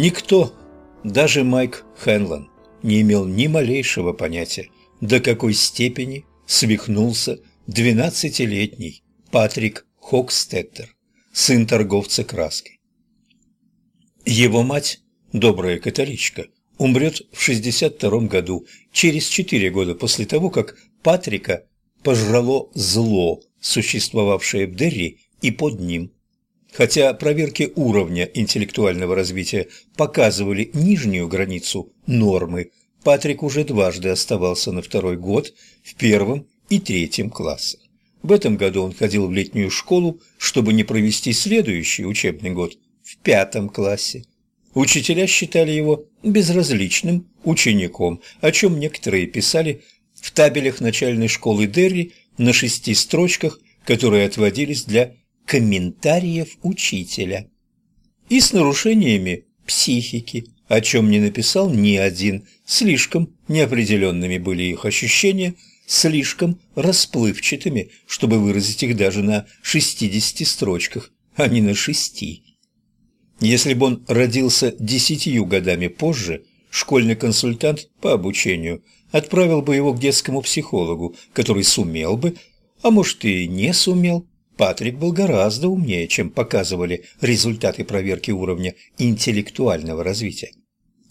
Никто, даже Майк Хенлон, не имел ни малейшего понятия, до какой степени свихнулся двенадцатилетний Патрик Хокстеттер, сын торговца краской. Его мать, добрая католичка, умрет в 62 году, через четыре года после того, как Патрика пожрало зло, существовавшее в Дерри и под ним. Хотя проверки уровня интеллектуального развития показывали нижнюю границу нормы, Патрик уже дважды оставался на второй год в первом и третьем классах. В этом году он ходил в летнюю школу, чтобы не провести следующий учебный год в пятом классе. Учителя считали его безразличным учеником, о чем некоторые писали в табелях начальной школы Дерри на шести строчках, которые отводились для комментариев учителя. И с нарушениями психики, о чем не написал ни один, слишком неопределенными были их ощущения, слишком расплывчатыми, чтобы выразить их даже на шестидесяти строчках, а не на шести. Если бы он родился десятью годами позже, школьный консультант по обучению отправил бы его к детскому психологу, который сумел бы, а может и не сумел. Патрик был гораздо умнее, чем показывали результаты проверки уровня интеллектуального развития.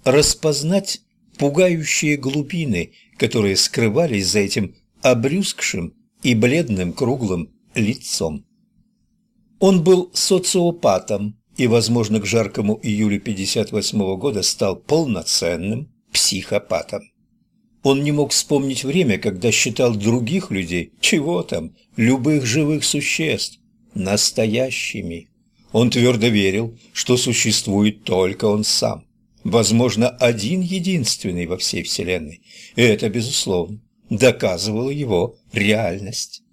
Распознать пугающие глубины, которые скрывались за этим обрюзгшим и бледным круглым лицом. Он был социопатом, и, возможно, к жаркому июлю 58 -го года стал полноценным психопатом. Он не мог вспомнить время, когда считал других людей, чего там, любых живых существ, настоящими. Он твердо верил, что существует только он сам, возможно, один единственный во всей Вселенной. И это, безусловно, доказывало его реальность.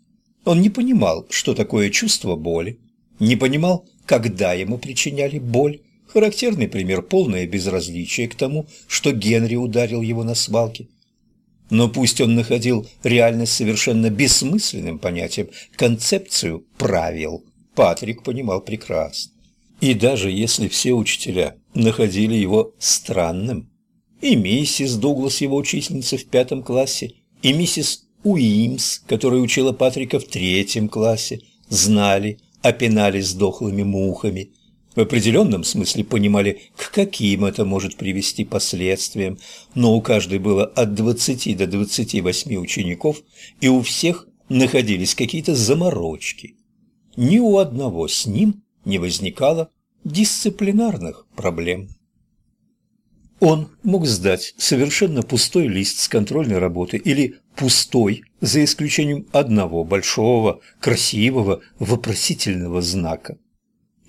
Он не понимал, что такое чувство боли, не понимал, когда ему причиняли боль. Характерный пример – полное безразличие к тому, что Генри ударил его на свалке. Но пусть он находил реальность совершенно бессмысленным понятием, концепцию правил Патрик понимал прекрасно. И даже если все учителя находили его странным, и миссис Дуглас, его учительница в пятом классе, и миссис Уимс, которая учила Патрика в третьем классе, знали, опинались дохлыми мухами. В определенном смысле понимали, к каким это может привести последствиям, но у каждой было от 20 до 28 учеников, и у всех находились какие-то заморочки. Ни у одного с ним не возникало дисциплинарных проблем. Он мог сдать совершенно пустой лист с контрольной работы или пустой, за исключением одного большого, красивого, вопросительного знака.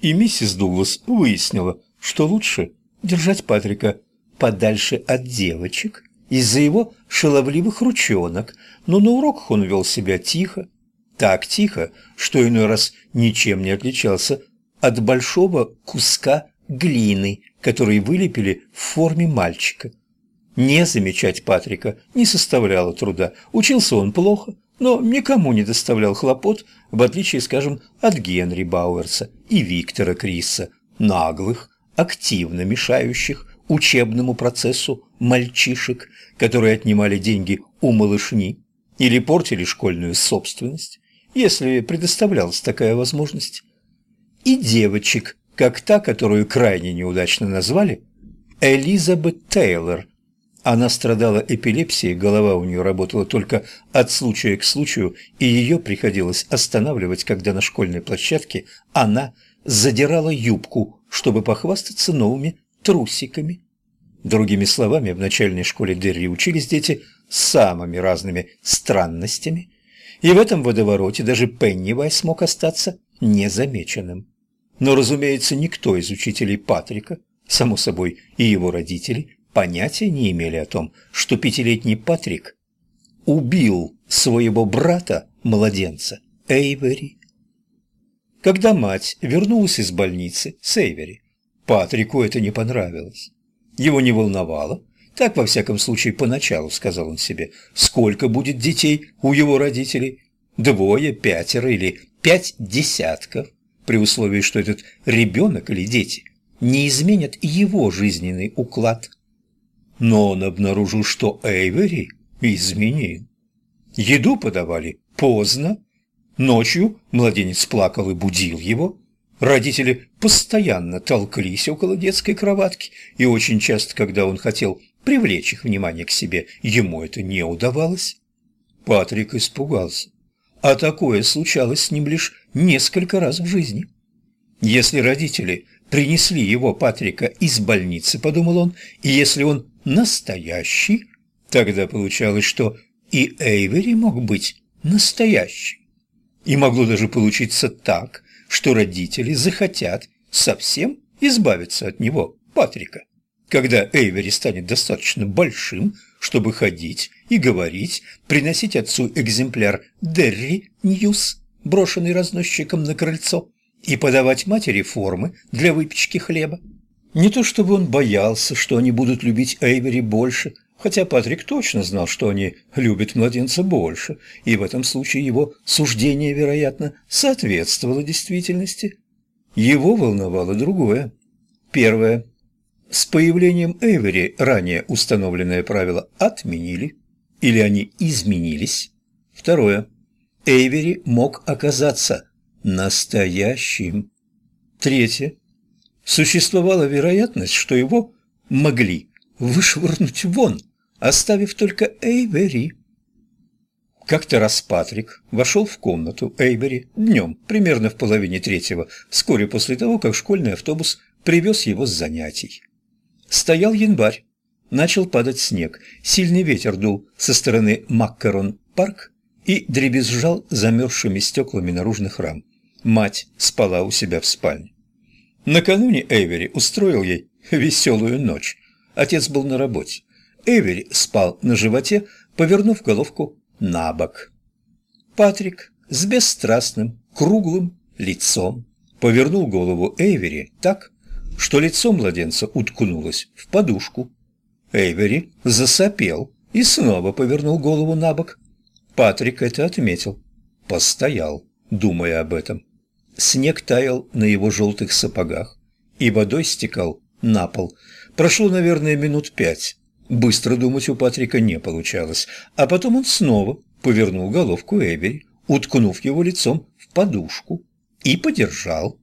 И миссис Дуглас выяснила, что лучше держать Патрика подальше от девочек из-за его шаловливых ручонок, но на уроках он вел себя тихо, так тихо, что иной раз ничем не отличался от большого куска глины, который вылепили в форме мальчика. Не замечать Патрика не составляло труда. Учился он плохо, но никому не доставлял хлопот, в отличие, скажем, от Генри Бауэрса и Виктора Криса, наглых, активно мешающих учебному процессу мальчишек, которые отнимали деньги у малышни или портили школьную собственность, если предоставлялась такая возможность, и девочек, как та, которую крайне неудачно назвали Элизабет Тейлор – она страдала эпилепсией, голова у нее работала только от случая к случаю, и ее приходилось останавливать, когда на школьной площадке она задирала юбку, чтобы похвастаться новыми трусиками. Другими словами, в начальной школе Дерри учились дети с самыми разными странностями, и в этом водовороте даже Пеннивайс смог остаться незамеченным. Но, разумеется, никто из учителей Патрика, само собой и его родители, понятия не имели о том, что пятилетний Патрик убил своего брата-младенца Эйвери. Когда мать вернулась из больницы с Эйвери, Патрику это не понравилось. Его не волновало, так во всяком случае поначалу, сказал он себе, сколько будет детей у его родителей, двое, пятеро или пять десятков, при условии, что этот ребенок или дети не изменят его жизненный уклад. Но он обнаружил, что Эйвери изменил. Еду подавали поздно, ночью младенец плакал и будил его, Родители постоянно толклись около детской кроватки, и очень часто, когда он хотел привлечь их внимание к себе, ему это не удавалось. Патрик испугался, а такое случалось с ним лишь несколько раз в жизни. Если родители принесли его, Патрика, из больницы, подумал он, и если он настоящий, тогда получалось, что и Эйвери мог быть настоящий. И могло даже получиться так, что родители захотят совсем избавиться от него, Патрика, когда Эйвери станет достаточно большим, чтобы ходить и говорить, приносить отцу экземпляр Дерри Ньюс, брошенный разносчиком на крыльцо, и подавать матери формы для выпечки хлеба. Не то чтобы он боялся, что они будут любить Эйвери больше, хотя Патрик точно знал, что они любят младенца больше, и в этом случае его суждение, вероятно, соответствовало действительности. Его волновало другое. Первое. С появлением Эйвери ранее установленные правила отменили, или они изменились. Второе. Эйвери мог оказаться настоящим. Третье. Существовала вероятность, что его могли вышвырнуть вон, оставив только Эйвери. Как-то раз Патрик вошел в комнату Эйвери днем, примерно в половине третьего, вскоре после того, как школьный автобус привез его с занятий. Стоял январь, начал падать снег, сильный ветер дул со стороны Маккарон-парк и дребезжал замерзшими стеклами наружных рам. Мать спала у себя в спальне. Накануне Эйвери устроил ей веселую ночь. Отец был на работе. Эвери спал на животе, повернув головку на бок. Патрик с бесстрастным, круглым лицом повернул голову Эйвери так, что лицо младенца уткнулось в подушку. Эйвери засопел и снова повернул голову на бок. Патрик это отметил. Постоял, думая об этом. Снег таял на его желтых сапогах, и водой стекал на пол. Прошло, наверное, минут пять. Быстро думать у Патрика не получалось, а потом он снова повернул головку Эвери, уткнув его лицом в подушку, и подержал.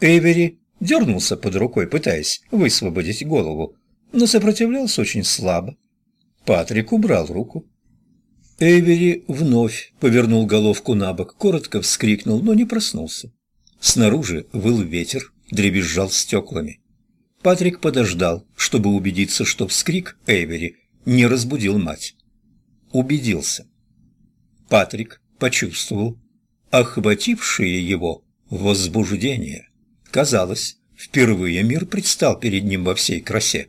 Эвери дернулся под рукой, пытаясь высвободить голову, но сопротивлялся очень слабо. Патрик убрал руку. Эвери вновь повернул головку на бок, коротко вскрикнул, но не проснулся. Снаружи выл ветер, дребезжал стеклами. Патрик подождал, чтобы убедиться, что вскрик Эйвери не разбудил мать. Убедился. Патрик почувствовал охватившее его возбуждение. Казалось, впервые мир предстал перед ним во всей красе.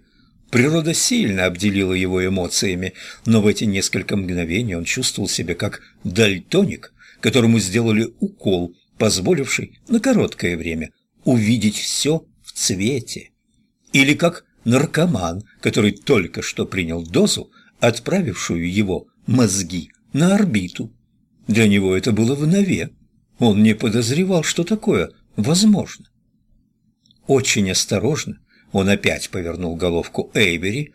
Природа сильно обделила его эмоциями, но в эти несколько мгновений он чувствовал себя как дальтоник, которому сделали укол, позволивший на короткое время увидеть все в цвете или как наркоман, который только что принял дозу, отправившую его мозги на орбиту. Для него это было в нове. Он не подозревал, что такое возможно. Очень осторожно он опять повернул головку Эйвери,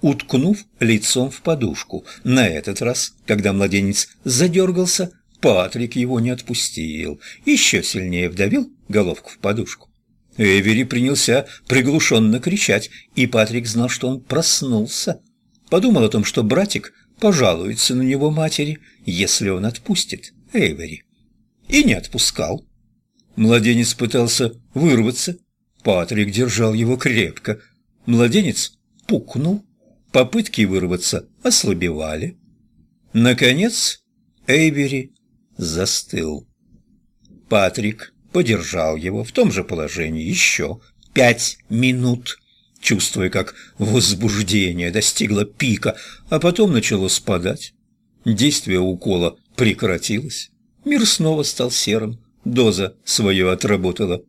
уткнув лицом в подушку. На этот раз, когда младенец задергался, Патрик его не отпустил, еще сильнее вдавил головку в подушку. Эвери принялся приглушенно кричать, и Патрик знал, что он проснулся. Подумал о том, что братик пожалуется на него матери, если он отпустит Эвери. И не отпускал. Младенец пытался вырваться. Патрик держал его крепко. Младенец пукнул. Попытки вырваться ослабевали. Наконец Эйвери застыл. Патрик подержал его в том же положении еще пять минут, чувствуя, как возбуждение достигло пика, а потом начало спадать. Действие укола прекратилось. Мир снова стал серым, доза свое отработала.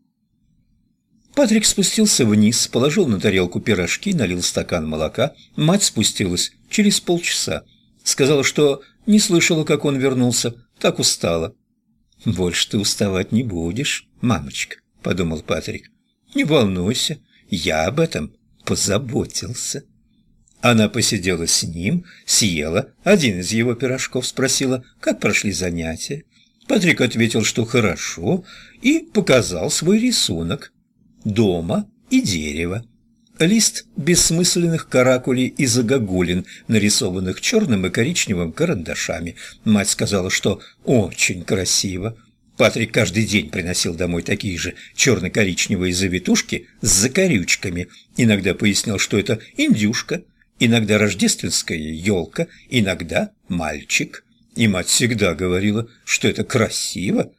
Патрик спустился вниз, положил на тарелку пирожки, налил стакан молока. Мать спустилась через полчаса. Сказала, что не слышала, как он вернулся, так устала. «Больше ты уставать не будешь, мамочка», — подумал Патрик. «Не волнуйся, я об этом позаботился. Она посидела с ним, съела один из его пирожков, спросила, как прошли занятия. Патрик ответил, что хорошо, и показал свой рисунок. Дома и дерево. Лист бессмысленных каракулей и загогулин, нарисованных черным и коричневым карандашами. Мать сказала, что очень красиво. Патрик каждый день приносил домой такие же черно-коричневые завитушки с закорючками. Иногда пояснял, что это индюшка, иногда рождественская елка, иногда мальчик. И мать всегда говорила, что это красиво,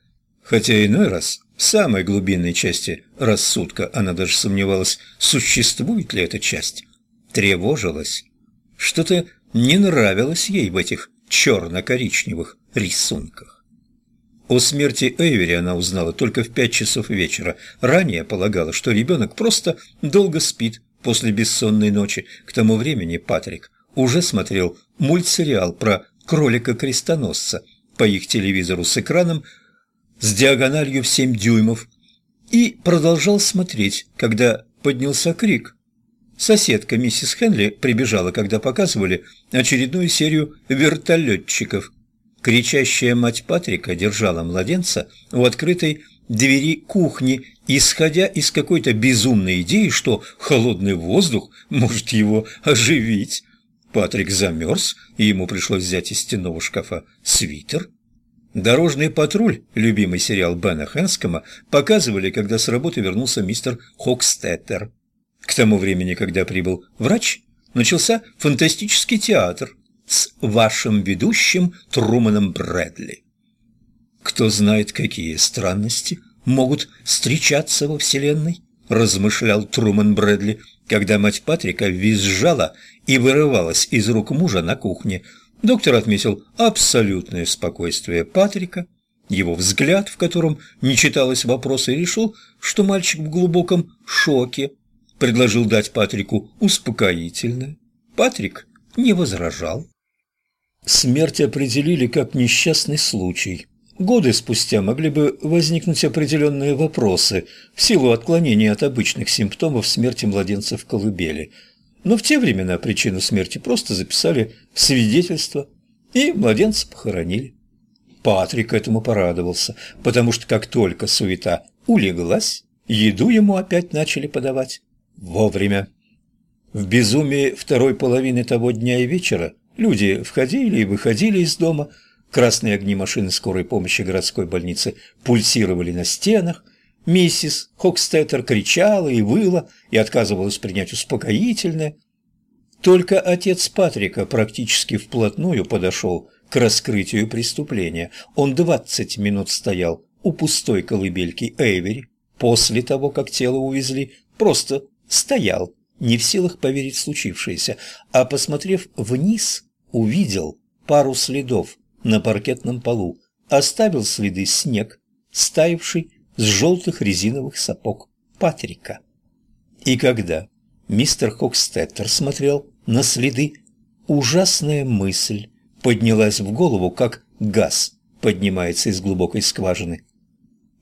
хотя иной раз самой глубинной части рассудка она даже сомневалась, существует ли эта часть. Тревожилась. Что-то не нравилось ей в этих черно-коричневых рисунках. О смерти Эйвери она узнала только в пять часов вечера. Ранее полагала, что ребенок просто долго спит после бессонной ночи. К тому времени Патрик уже смотрел мультсериал про кролика-крестоносца по их телевизору с экраном с диагональю в семь дюймов и продолжал смотреть, когда поднялся крик. Соседка миссис Хенли прибежала, когда показывали очередную серию вертолетчиков. Кричащая мать Патрика держала младенца у открытой двери кухни, исходя из какой-то безумной идеи, что холодный воздух может его оживить. Патрик замерз, и ему пришлось взять из стенного шкафа свитер Дорожный патруль, любимый сериал Бена Хэнскома, показывали, когда с работы вернулся мистер Хокстеттер. К тому времени, когда прибыл врач, начался фантастический театр с вашим ведущим Труманом Брэдли. Кто знает, какие странности могут встречаться во Вселенной, размышлял Труман Брэдли, когда мать Патрика визжала и вырывалась из рук мужа на кухне – Доктор отметил абсолютное спокойствие Патрика, его взгляд, в котором не читалось вопроса, и решил, что мальчик в глубоком шоке. Предложил дать Патрику успокоительное. Патрик не возражал. Смерть определили как несчастный случай. Годы спустя могли бы возникнуть определенные вопросы в силу отклонения от обычных симптомов смерти младенца в колыбели – но в те времена причину смерти просто записали в свидетельство, и младенца похоронили. Патрик этому порадовался, потому что как только суета улеглась, еду ему опять начали подавать вовремя. В безумии второй половины того дня и вечера люди входили и выходили из дома, красные огни машины скорой помощи городской больницы пульсировали на стенах, Миссис Хокстеттер кричала и выла и отказывалась принять успокоительное. Только отец Патрика практически вплотную подошел к раскрытию преступления. Он двадцать минут стоял у пустой колыбельки Эйвери, после того, как тело увезли, просто стоял, не в силах поверить в случившееся, а, посмотрев вниз, увидел пару следов на паркетном полу, оставил следы снег, стаивший с желтых резиновых сапог Патрика. И когда мистер Хокстеттер смотрел на следы, ужасная мысль поднялась в голову, как газ поднимается из глубокой скважины.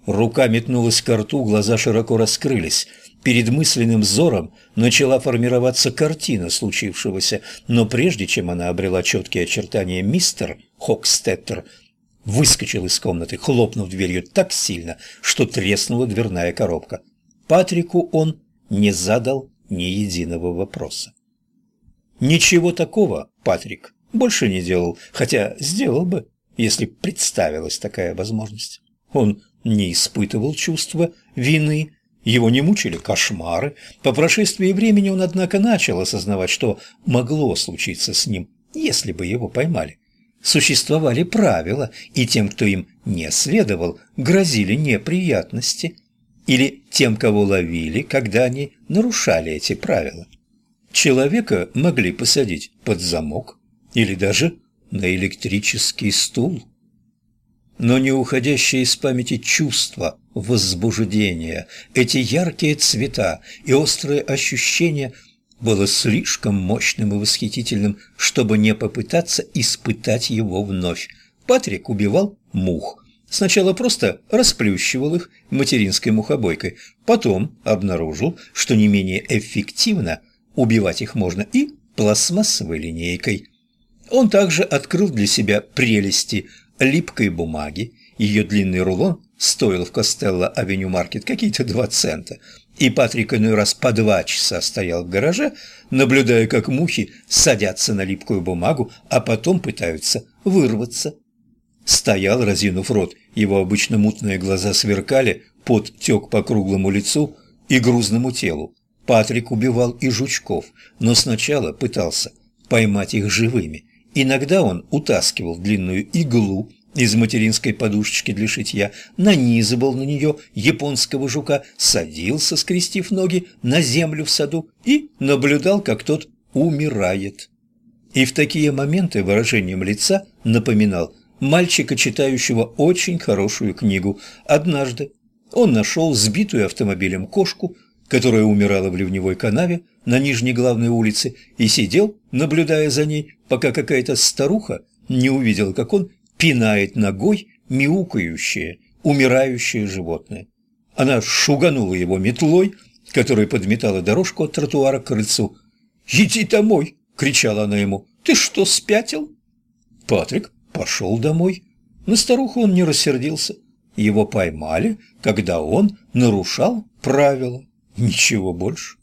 Рука метнулась к рту, глаза широко раскрылись. Перед мысленным взором начала формироваться картина случившегося, но прежде чем она обрела четкие очертания, мистер Хокстеттер выскочил из комнаты, хлопнув дверью так сильно, что треснула дверная коробка. Патрику он не задал ни единого вопроса. Ничего такого Патрик больше не делал, хотя сделал бы, если представилась такая возможность. Он не испытывал чувства вины, его не мучили кошмары. По прошествии времени он, однако, начал осознавать, что могло случиться с ним, если бы его поймали существовали правила, и тем, кто им не следовал, грозили неприятности, или тем, кого ловили, когда они нарушали эти правила. Человека могли посадить под замок или даже на электрический стул. Но не уходящие из памяти чувства, возбуждения, эти яркие цвета и острые ощущения – было слишком мощным и восхитительным, чтобы не попытаться испытать его вновь. Патрик убивал мух, Сначала просто расплющивал их материнской мухобойкой, потом обнаружил, что не менее эффективно убивать их можно и пластмассовой линейкой. Он также открыл для себя прелести липкой бумаги, ее длинный рулон стоил в Костелло-авеню Маркет какие-то два цента, и Патрик иной раз по два часа стоял в гараже, наблюдая, как мухи садятся на липкую бумагу, а потом пытаются вырваться. Стоял, разинув рот, его обычно мутные глаза сверкали, пот тек по круглому лицу и грузному телу. Патрик убивал и жучков, но сначала пытался поймать их живыми. Иногда он утаскивал длинную иглу из материнской подушечки для шитья, нанизывал на нее японского жука, садился, скрестив ноги, на землю в саду и наблюдал, как тот умирает. И в такие моменты выражением лица напоминал мальчика, читающего очень хорошую книгу. Однажды он нашел сбитую автомобилем кошку, которая умирала в ливневой канаве на Нижней главной улице, и сидел, наблюдая за ней, пока какая-то старуха не увидела, как он пинает ногой мяукающее, умирающее животное. Она шуганула его метлой, которая подметала дорожку от тротуара к крыльцу. «Иди домой!» — кричала она ему. «Ты что, спятил?» Патрик пошел домой. На старуху он не рассердился. Его поймали, когда он нарушал правила. Ничего больше.